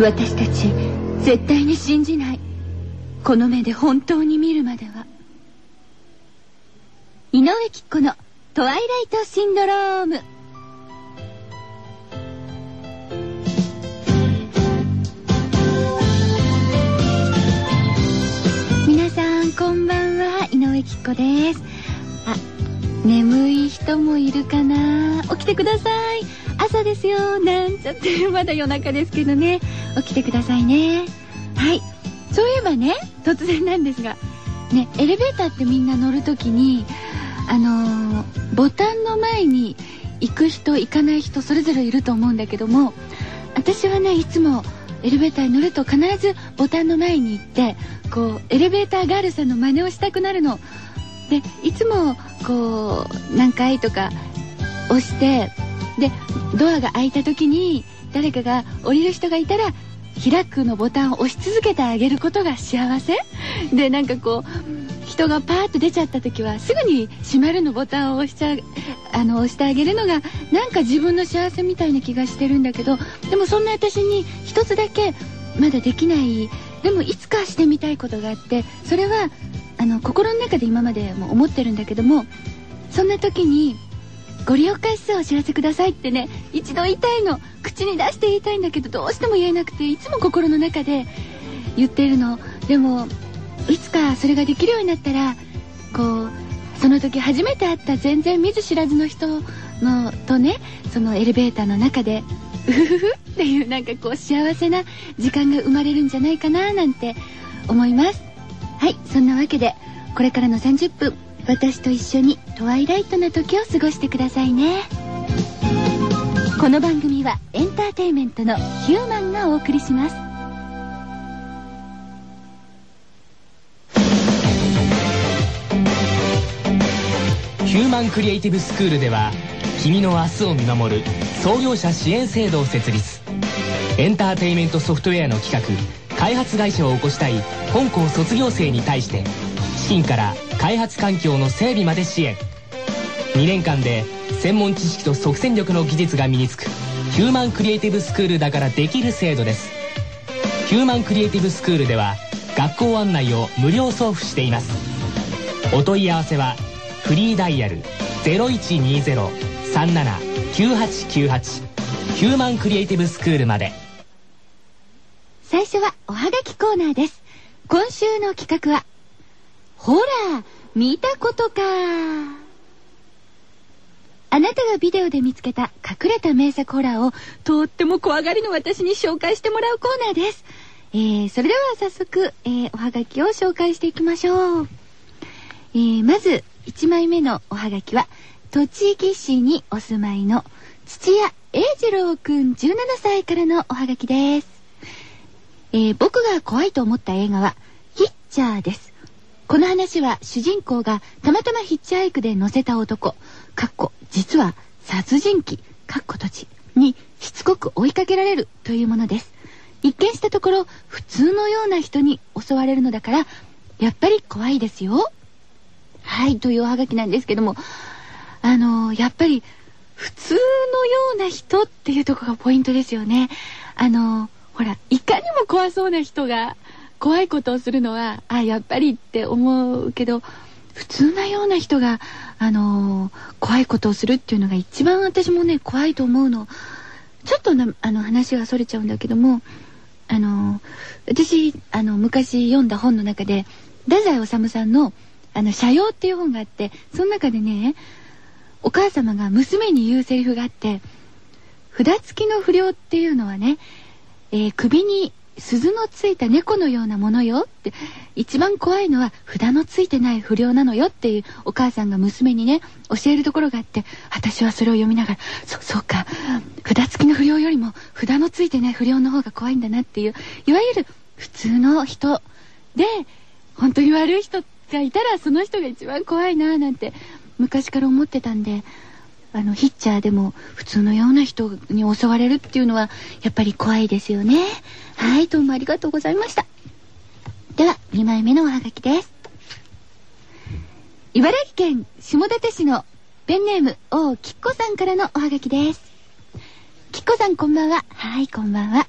私たち絶対に信じない。この目で本当に見るまでは。井上貴子の「トワイライトシンドローム」皆さんこんばんは。井上貴子です。あ眠い人もいるかな？起きてください。朝ですよ。なんちゃって。まだ夜中ですけどね。起きてくださいね。はい。そういえばね突然なんですが。ねエレベーターってみんな乗る時にあのー、ボタンの前に行く人行かない人それぞれいると思うんだけども私はねいつもエレベーターに乗ると必ずボタンの前に行ってこうエレベーターガールさんの真似をしたくなるの。でいつもこう何回とか押してでドアが開いた時に誰かが降りる人がいたら開くのボタンを押し続けてあげることが幸せ？でなんかこう人がパーッと出ちゃった時はすぐに閉まるのボタンを押しちゃあの押してあげるのがなんか自分の幸せみたいな気がしてるんだけどでもそんな私に一つだけまだできないでもいつかしてみたいことがあってそれはあの心の中で今までも思ってるんだけどもそんな時にご利用回数をお知らせくださいってね一度言いたいの口に出して言いたいんだけどどうしても言えなくていつも心の中で言ってるの。でもいつかそれができるようになったらこうその時初めて会った全然見ず知らずの人のとねそのエレベーターの中でうふふふっていうなんかこう幸せな時間が生まれるんじゃないかななんて思います。はいそんなわけでこれからの30分私と一緒にトワイライトな時を過ごしてくださいね。この番組はエンターテインメントのヒューマンがお送りします。ヒューマンクリエイティブスクールでは君の明日を見守る創業者支援制度を設立。エンターテインメントソフトウェアの企画開発会社を起こしたい本校卒業生に対して資金から開発環境の整備まで支援。2年間で専門知識と即戦力の技術が身につく。ヒューマンクリエイティブスクールだからできる制度です。ヒューマンクリエイティブスクールでは学校案内を無料送付しています。お問い合わせはフリーダイヤル0120-379898ヒューマンクリエイティブスクールまで。最初はおはがきコーナーです。今週の企画はほら見たことかあなたがビデオで見つけた隠れた名作ホラーをとっても怖がりの私に紹介してもらうコーナーです。えー、それでは早速、えー、おはがきを紹介していきましょう。えー、まず、1枚目のおはがきは、栃木市にお住まいの土屋英二郎くん17歳からのおはがきです。えー、僕が怖いと思った映画は、ヒッチャーです。この話は主人公がたまたまヒッチハイクで乗せた男、かっこ実は殺人鬼、かっこ土地にしつこく追いかけられるというものです。一見したところ普通のような人に襲われるのだから、やっぱり怖いですよ。はい、というおはがきなんですけども、あのー、やっぱり普通のような人っていうとこがポイントですよね。あのー、ほら、いかにも怖そうな人が怖いことをするのは、あ、やっぱりって思うけど、普通なような人が、あのー、怖いことをするっていうのが一番私もね、怖いと思うの。ちょっとな、あの、話がそれちゃうんだけども、あのー、私、あの、昔読んだ本の中で、太宰治さんの、あの、社用っていう本があって、その中でね、お母様が娘に言うセリフがあって、札付きの不良っていうのはね、えー、首に鈴のついた猫のようなものよって一番怖いのは札のついてない不良なのよっていうお母さんが娘にね教えるところがあって私はそれを読みながらそそうか札付きの不良よりも札のついてない不良の方が怖いんだなっていういわゆる普通の人で本当に悪い人がいたらその人が一番怖いななんて昔から思ってたんであの、ヒッチャーでも普通のような人に襲われるっていうのは、やっぱり怖いですよね。はい、どうもありがとうございました。では、2枚目のおはがきです。茨城県下館市のペンネーム、王きっこさんからのおはがきです。きっこさんこんばんは。はい、こんばんは。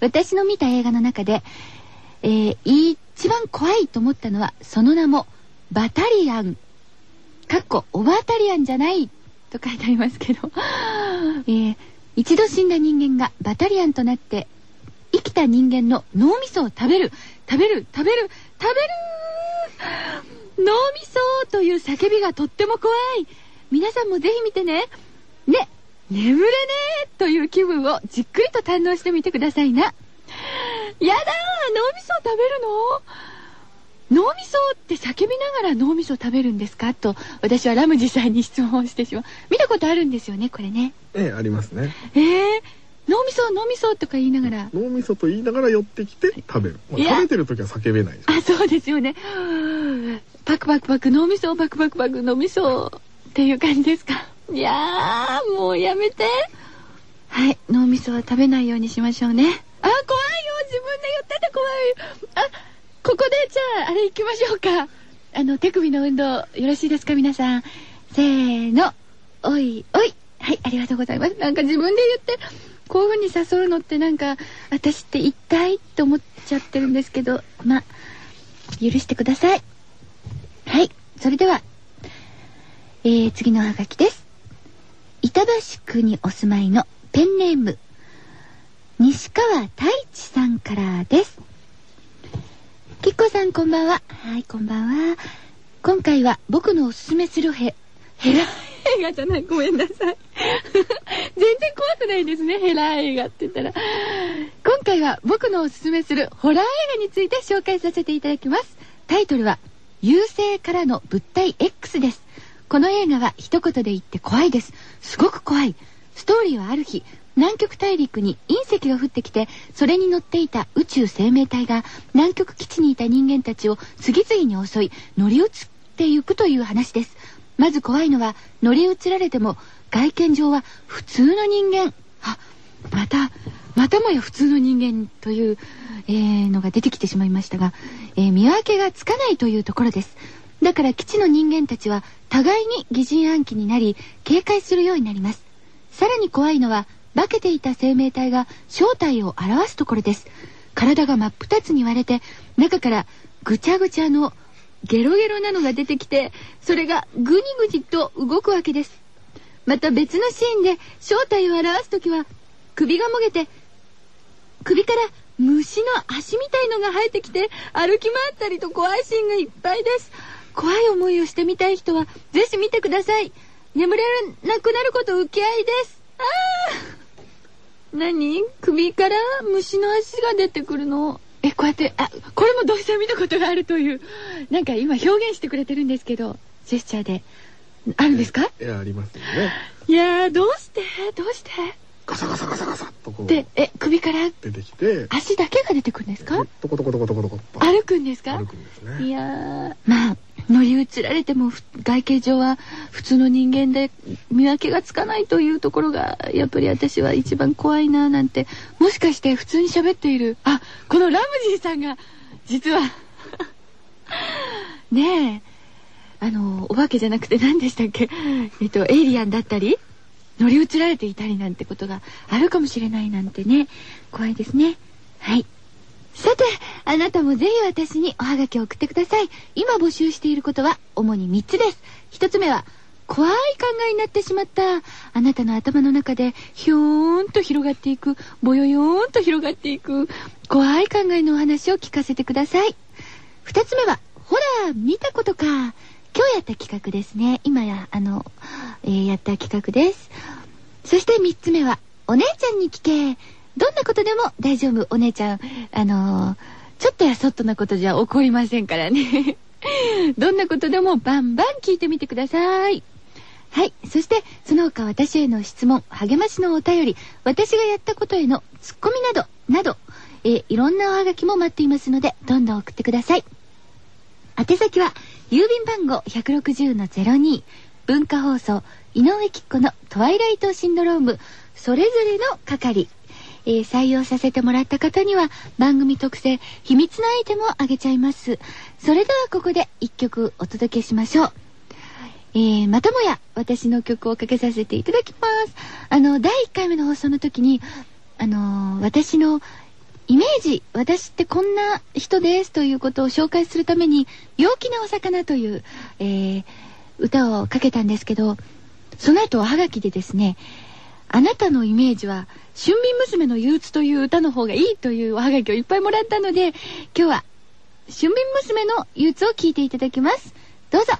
私の見た映画の中で、えー、一番怖いと思ったのは、その名も、バタリアン。かっこ、オバタリアンじゃないと書いてありますけど、えー、一度死んだ人間がバタリアンとなって生きた人間の脳みそを食べる。食べる食べる食べる脳みそという叫びがとっても怖い。皆さんもぜひ見てね。ね眠れねえ。という気分をじっくりと堪能してみてくださいな。やだー。脳みそを食べるの？脳みそって叫びながら脳みそ食べるんですか？と私はラムジさんに質問をしてしまう。見たことあるんですよねこれね。ええありますね。えー、脳みそ脳みそとか言いながら。脳みそと言いながら寄ってきて食べる、まあ、食べてる時は叫べないあそうですよね。パクパクパク脳みそパクパクパク脳みそっていう感じですか？いやーもうやめて。はい脳みそは食べないようにしましょうね。あ怖いよ。自分で言ってて怖い。あここでじゃあ、あれ行きましょうか。あの、手首の運動、よろしいですか皆さん。せーの。おい、おい。はい、ありがとうございます。なんか自分で言って、こういう風に誘うのってなんか、私って一体って思っちゃってるんですけど、ま、許してください。はい、それでは、えー、次のハガキです。板橋区にお住まいのペンネーム、西川太一さんからです。きっこさんこんばんは。はい、こんばんは。今回は僕のおすすめするヘ、ヘラ映画じゃない、ごめんなさい。全然怖くないですね、ヘラ映画って言ったら。今回は僕のおすすめするホラー映画について紹介させていただきます。タイトルは、優勢からの物体 X です。この映画は一言で言って怖いです。すごく怖い。ストーリーはある日、南極大陸に隕石が降ってきてそれに乗っていた宇宙生命体が南極基地にいた人間たちを次々に襲い乗り移っていくという話です。まず怖いのは乗り移られても外見上は普通の人間。あまたまたもや普通の人間という、えー、のが出てきてしまいましたが、えー、見分けがつかないというところです。だから基地の人間たちは互いに疑心暗鬼になり警戒するようになります。さらに怖いのは化けていた生命体が正体を表すところです。体が真っ二つに割れて、中からぐちゃぐちゃのゲロゲロなのが出てきて、それがぐにぐにと動くわけです。また別のシーンで正体を表す時は、首がもげて、首から虫の足みたいのが生えてきて、歩き回ったりと怖いシーンがいっぱいです。怖い思いをしてみたい人は、ぜひ見てください。眠れなくなること受け合いです。ああ何？首から虫の足が出てくるの？え、こうやって、あ、これもどうして見たことがあるという、なんか今表現してくれてるんですけど、ジェスチャーで。あるんですか？いや、ありますよね。いやどうして？どうして？ガサガサガサガサとこう。で、え、首から？出てきて。足だけが出てくるんですか？トコトコトコトコトコ歩くんですか？歩くんですね。いやまあ、乗り移られても外形上は普通の人間で見分けがつかないというところがやっぱり私は一番怖いななんてもしかして普通に喋っている。あこのラムジーさんが実は。ねえ。あのお化けじゃなくて何でしたっけ？えっとエイリアンだったり？乗り移られていたりなんてことがあるかもしれないなんてね。怖いですね。はい。さて、あなたもぜひ私におはがきを送ってください。今募集していることは主に3つです。1つ目は、怖い考えになってしまった。あなたの頭の中でひょーんと広がっていく、ぼよよーんと広がっていく、怖い考えのお話を聞かせてください。2つ目は、ほら、見たことか。今日やった企画ですね。今や、あの、えー、やった企画です。そして3つ目は、お姉ちゃんに聞け。どんなことでも大丈夫、お姉ちゃん。あのー、ちょっとやそっとなことじゃ起こりませんからね。どんなことでもバンバン聞いてみてください。はい。そして、その他私への質問、励ましのお便り、私がやったことへのツッコミなど、など、えいろんなおはがきも待っていますので、どんどん送ってください。宛先は、郵便番号160-02、文化放送、井上きっ子のトワイライトシンドローム、それぞれの係。えー、採用させてもらった方には番組特製秘密のアイテムをあげちゃいます。それではここで一曲お届けしましょう。えー、またもや私の曲をかけさせていただきます。あの、第1回目の放送の時に、あのー、私のイメージ、私ってこんな人ですということを紹介するために、陽気なお魚という、えー、歌をかけたんですけど、その後おはがきでですね、あなたのイメージは、春眠娘の憂鬱という歌の方がいいというおはがきをいっぱいもらったので、今日は、春眠娘の憂鬱を聞いていただきます。どうぞ。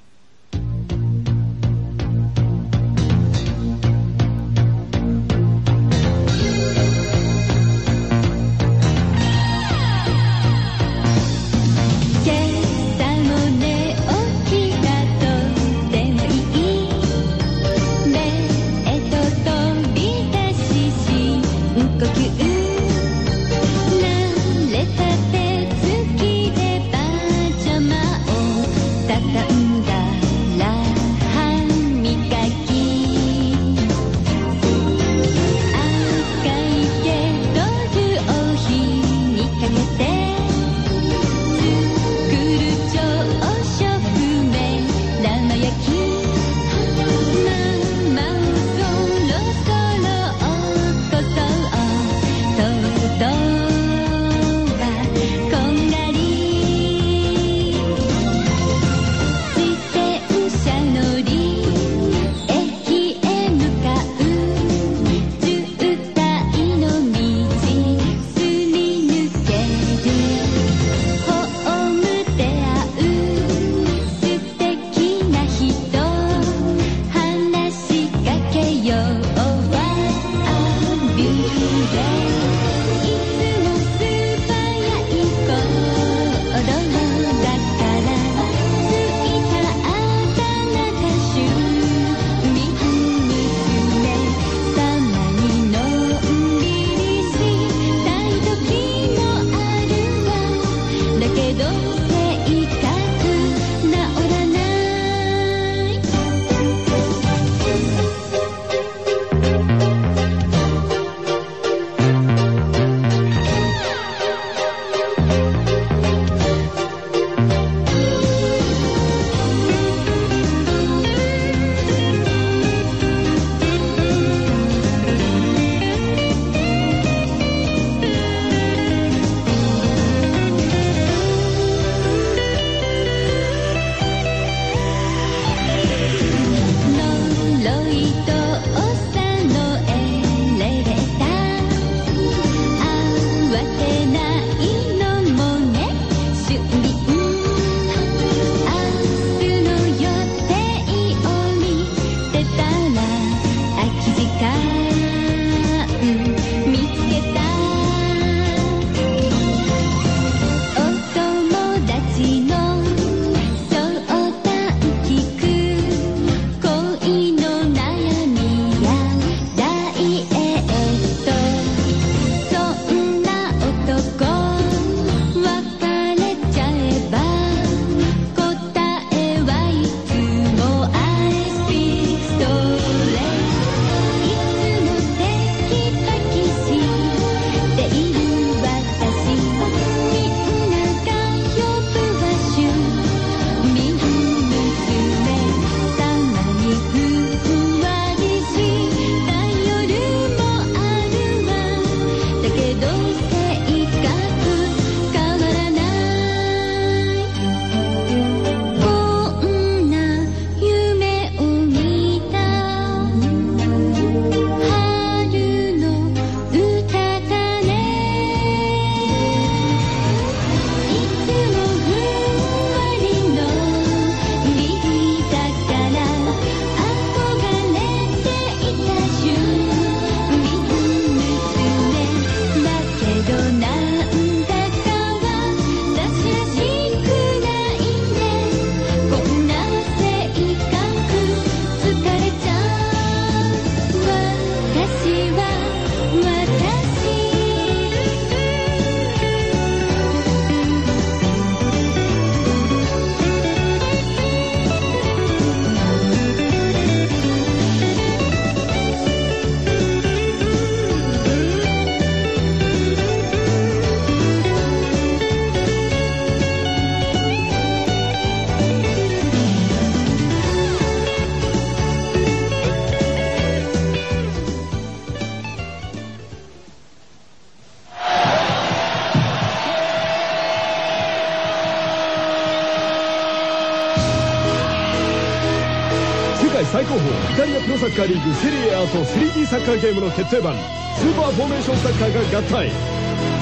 カーリーグセリエ A と 3D サッカーゲームの決定版。スーパーフォーメーションサッカーが合体。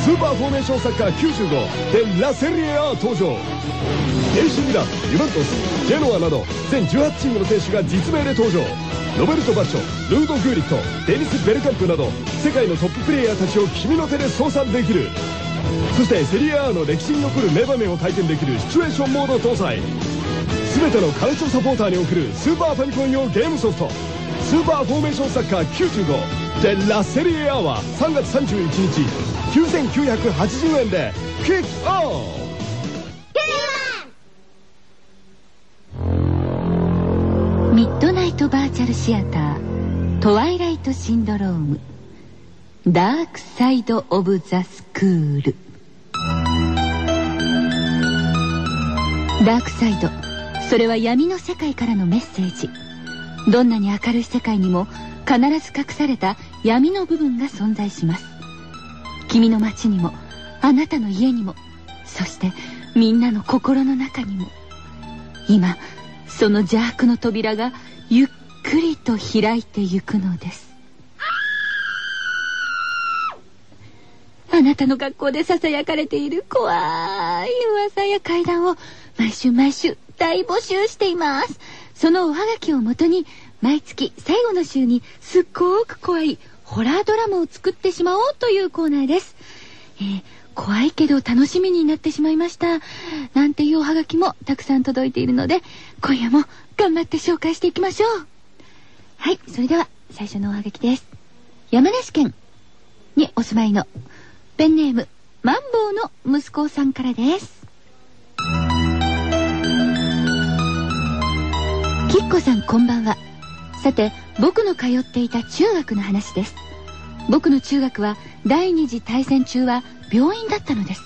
スーパーフォーメーションサッカー95でラセリエ A 登場 AC ミランユベントスジェノアなど全18チームの選手が実名で登場。ロベルト・バッジョルード・グーリットデニス・ベルカンプなど世界のトッププレイヤーたちを君の手で操作できる。そしてセリア A の歴史に残る名場面を体験できるシチュエーションモード搭載。全てのカルチョサポーターに送るスーパーファミコン用ゲームソフト。スーパーフォーメーションサッカー95でラセリエ A は3月31日9980円でキックオフ。ミッドナイトバーチャルシアタートワイライトシンドローム。ダークサイド・オブ・ザ・スクール。ダークサイド。それは闇の世界からのメッセージ。どんなに明るい世界にも必ず隠された闇の部分が存在します。君の街にもあなたの家にもそしてみんなの心の中にも今その邪悪の扉がゆっくりと開いてゆくのです。あなたの学校で囁かれている怖い噂や怪談を毎週毎週大募集しています。そのおはがきをもとに毎月最後の週にすっごく怖いホラードラマを作ってしまおうというコーナーです、えー怖いけど楽しみになってしまいました。なんていうおはがきもたくさん届いているので、今夜も頑張って紹介していきましょう。はい、それでは最初のおはがきです。山梨県にお住まいのペンネームマンボウの息子さんからです。きっこさんこんばんは。さて、僕の通っていた中学の話です。僕の中学は第二次大戦中は病院だったのです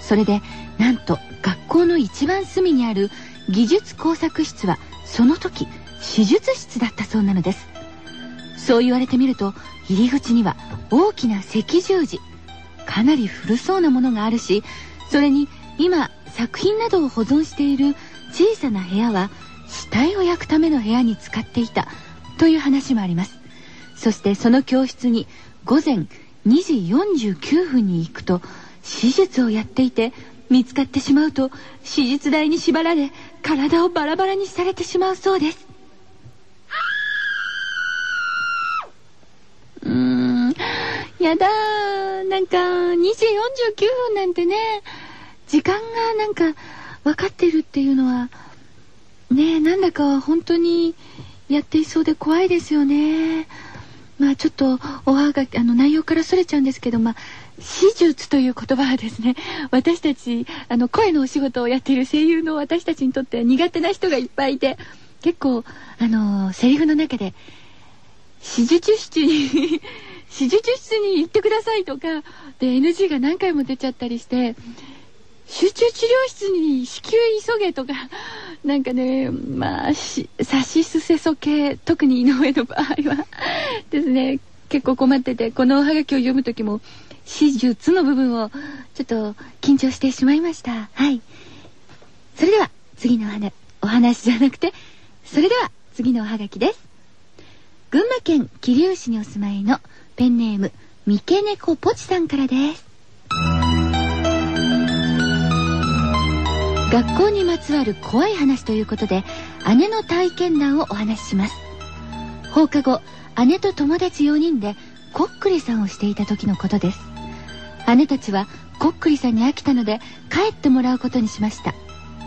それでなんと学校の一番隅にある技術工作室はその時手術室だったそうなのですそう言われてみると入り口には大きな赤十字かなり古そうなものがあるしそれに今作品などを保存している小さな部屋は死体を焼くための部屋に使っていたという話もあります。そしてその教室に午前2時49分に行くと手術をやっていて見つかってしまうと手術台に縛られ体をバラバラにされてしまうそうです。うーんやだー。なんか2時49分なんてね時間がなんか分かってるっていうのはねえなんだか本当にやっていそうで怖いですよね。まあちょっとおはがあの内容からそれちゃうんですけどまあ手術という言葉はですね私たちあの声のお仕事をやっている声優の私たちにとっては苦手な人がいっぱいいて結構あのセリフの中で手術室に手術室に行ってくださいとかで NG が何回も出ちゃったりして集中治療室に至急急げとか なんかねまあしさしすせそ系特に井上の場合はですね結構困っててこのおはがきを読む時も手術の部分をちょっと緊張してしまいました。はい。それでは次のお話お話じゃなくてそれでは次のおはがきです。群馬県桐生市にお住まいのペンネーム三毛猫ポチさんからです。学校にまつわる怖い話ということで姉の体験談をお話しします。放課後姉と友達4人でこっくりさんをしていた時のことです。姉たちはこっくりさんに飽きたので帰ってもらうことにしました。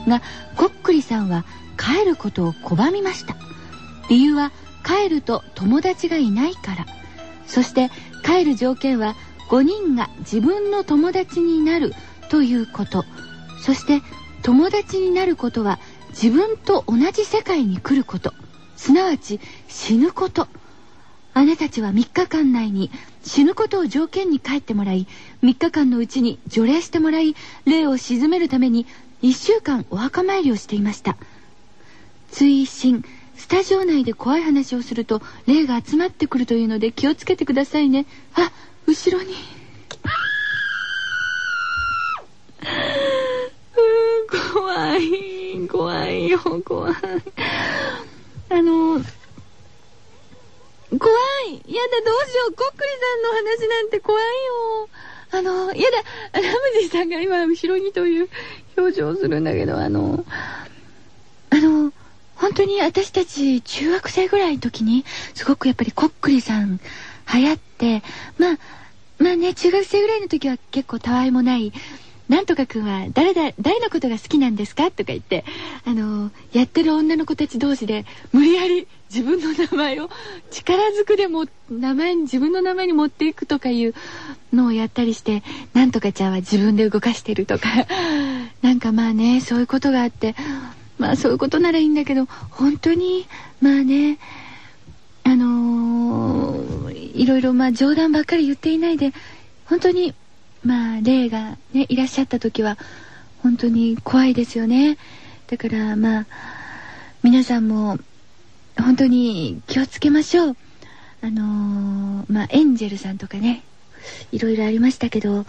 がこっくりさんは帰ることを拒みました。理由は帰ると友達がいないから。そして帰る条件は5人が自分の友達になるということ。そして友達になることは自分と同じ世界に来ること。すなわち死ぬこと。姉たちは3日間内に死ぬことを条件に帰ってもらい3日間のうちに除霊してもらい霊を鎮めるために1週間お墓参りをしていました。追伸スタジオ内で怖い話をすると霊が集まってくるというので気をつけてくださいね。あ後ろに。怖いよ怖いあの怖い。やだ、どうしよう。こっくりさんの話なんて怖いよ。あの、やだ、ラムジーさんが今、後ろにという表情をするんだけど、あの、あの、本当に私たち中学生ぐらいの時に、すごくやっぱりこっくりさん流行って、まあ、まあね、中学生ぐらいの時は結構たわいもない、なんとかくんは誰だ、誰のことが好きなんですか？とか言って、あの、やってる女の子たち同士で、無理やり自分の名前を力ずくでも、名前に、自分の名前に持っていくとかいうのをやったりして、なんとかちゃんは自分で動かしてるとか、なんかまあね、そういうことがあって、まあそういうことならいいんだけど、本当に、まあね、あのー、いろいろまあ冗談ばっかり言っていないで、本当にまあ霊がねいらっしゃった時は本当に怖いですよね。だからまあ皆さんも本当に気をつけましょう。あのー、まあエンジェルさんとかねいろいろありましたけど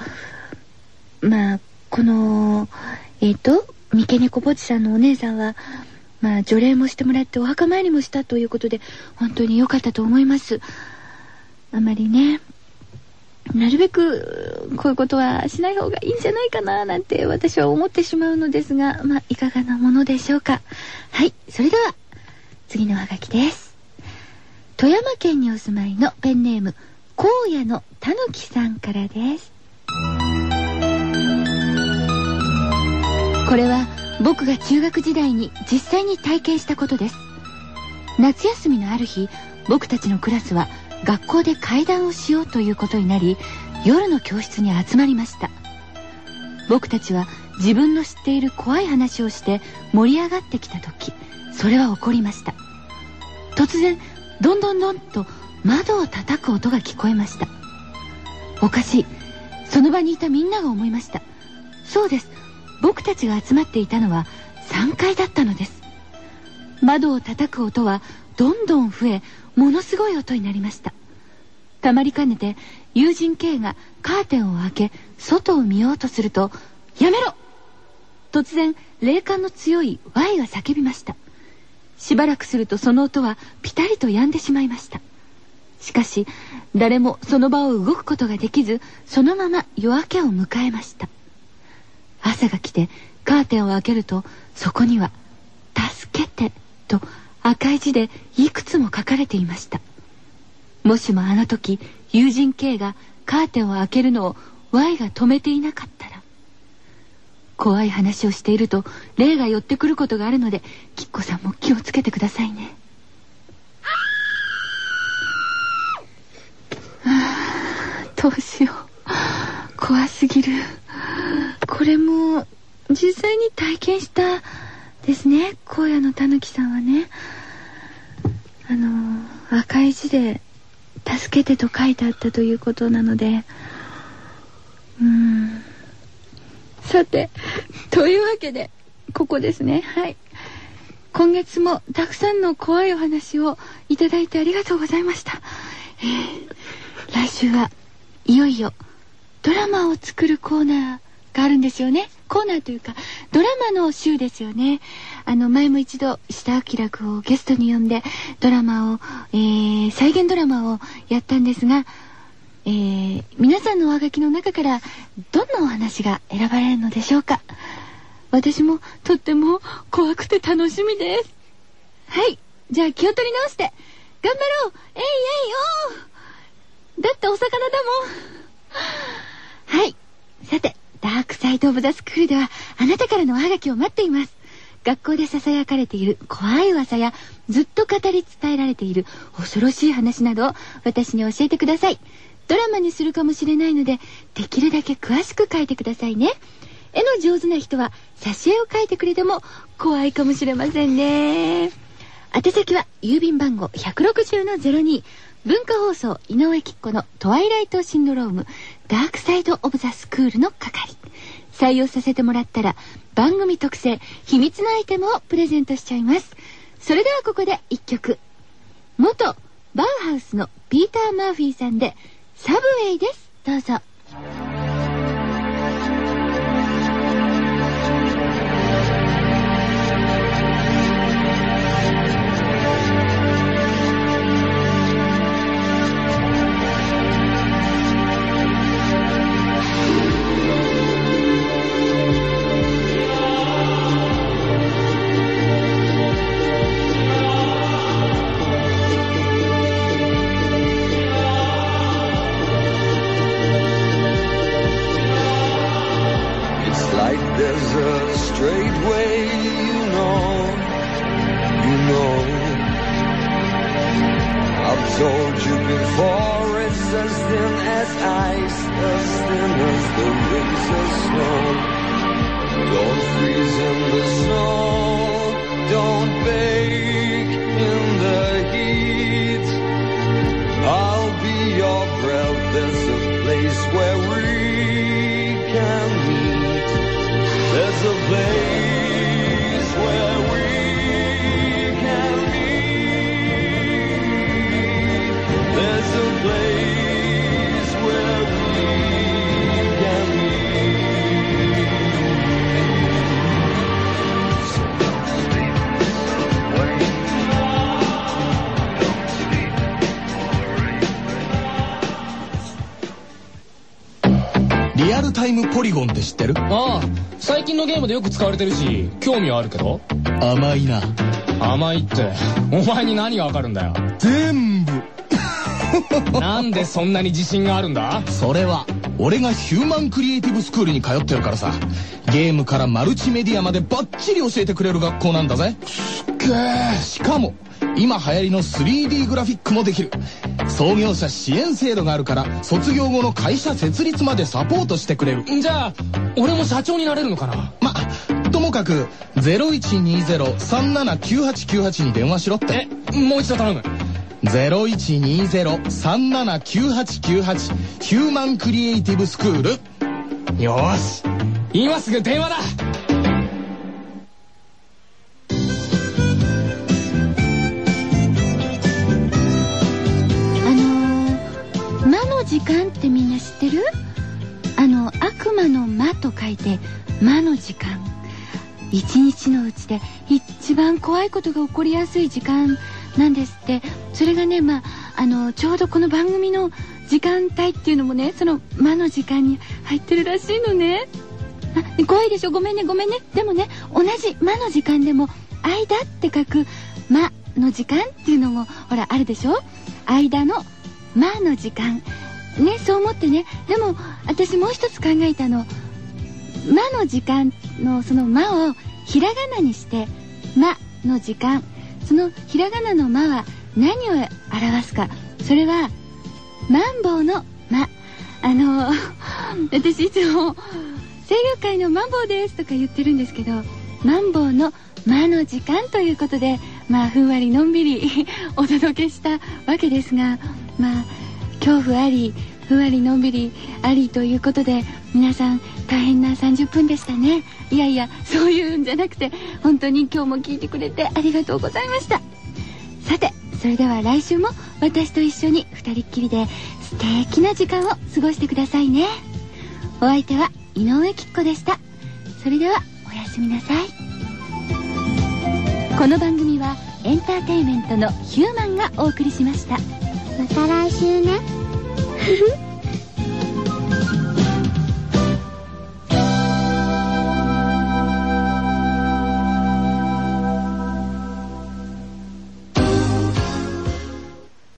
まあこのえっ、ー、と三毛猫ぼちさんのお姉さんはまあ除霊もしてもらってお墓参りもしたということで本当に良かったと思います。あまりねなるべくこういうことはしない方がいいんじゃないかななんて私は思ってしまうのですが、まあ、いかがなものでしょうか。はい、それでは次のハガキです。富山県にお住まいのペンネーム、荒野のたぬきさんからです。これは僕が中学時代に実際に体験したことです。夏休みのある日、僕たちのクラスは学校で会談をしようということになり夜の教室に集まりました。僕たちは自分の知っている怖い話をして盛り上がってきた時それは起こりました。突然どんどんどんと窓を叩く音が聞こえました。おかしい。その場にいたみんなが思いました。そうです。僕たちが集まっていたのは3階だったのです。窓を叩く音はどんどん増えものすごい音になりました。たまりかねて友人 K がカーテンを開け外を見ようとすると「やめろ!」突然霊感の強い Y が叫びました。しばらくするとその音はピタリと止んでしまいました。しかし誰もその場を動くことができずそのまま夜明けを迎えました。朝が来てカーテンを開けるとそこには「助けて」と赤い字でいくつも書かれていました。もしもあの時友人 K がカーテンを開けるのを Y が止めていなかったら怖い話をしていると霊が寄ってくることがあるのできっこさんも気をつけてくださいね。ああどうしよう。怖すぎる。これも実際に体験したですね。荒野のたぬきさんはね。あの赤い字で「助けて」と書いてあったということなので。うん。さてというわけでここですね。はい。今月もたくさんの怖いお話をいただいてありがとうございました、えー、来週はいよいよドラマを作るコーナーがあるんですよね。コーナーというかドラマの週ですよね。あの前も一度石田明君をゲストに呼んでドラマを、えー、再現ドラマをやったんですが、えー、皆さんのおはがきの中からどんなお話が選ばれるのでしょうか。私もとっても怖くて楽しみです。はい。じゃあ気を取り直して頑張ろう。えいえいおー。だってお魚だもん。はい。さてダークサイド・オブ・ザ・スクールではあなたからのおはがきを待っています。学校で囁かれている怖い噂やずっと語り伝えられている恐ろしい話などを私に教えてください。ドラマにするかもしれないのでできるだけ詳しく書いてくださいね。絵の上手な人は挿絵を描いてくれても怖いかもしれませんね。宛先は郵便番号160-02文化放送井上貴子のトワイライトシンドローム。ダークサイドオブザスクールの係。採用させてもらったら番組特製秘密のアイテムをプレゼントしちゃいます。それではここで1曲。元バウハウスのピーター・マーフィーさんでサブウェイです。どうぞ。Like there's a straight way, you know, you know. I've told you before, it's as thin as ice, as thin as the rings of snow. Don't freeze in the snow, don't bake in the heat. I'll be your breath, there's a place where we can there's a place where アルタイムポリゴンって知ってる？ああ最近のゲームでよく使われてるし興味はあるけど。甘いな。甘いって。お前に何がわかるんだよ。全部。なんでそんなに自信があるんだ？それは俺がヒューマンクリエイティブスクールに通ってるからさ。ゲームからマルチメディアまでバッチリ教えてくれる学校なんだぜ。くーしかも今流行りの 3D グラフィックもできる。創業者支援制度があるから卒業後の会社設立までサポートしてくれる。じゃあ俺も社長になれるのかな？まともかく0120-379898に電話しろって。えもう一度頼む0120-379898ヒューマンクリエイティブスクール。よし。今すぐ電話だ。あの、魔の時間ってみんな知ってる？あの悪魔の魔と書いて魔の時間。一日のうちで一番怖いことが起こりやすい時間なんですって。それがねまああのちょうどこの番組の時間帯っていうのもねその魔の時間に入ってるらしいのね。あ怖いでしょ？ごめんねごめんね。でもね同じ魔の時間でも間って書く魔の時間っていうのもほらあるでしょ？間の魔の時間。ねそう思ってね。でも私もう一つ考えたの。魔の時間のその魔をひらがなにして魔の時間。そのひらがなの魔は何を表すか。それはマンボウの魔あの 私いつも声優界のマンボウですとか言ってるんですけどマンボウの魔の時間ということでまあふんわりのんびりお届けしたわけですがまあ恐怖ありふんわりのんびりありということで皆さん大変な30分でしたね。いやいやそういうんじゃなくて本当に今日も聞いてくれてありがとうございました。さてそれでは来週も私と一緒に二人っきりで素敵な時間を過ごしてくださいね。お相手は井上きっ子でした。それではおやすみなさい。この番組はエンターテインメントのヒューマンがお送りしました。また来週ね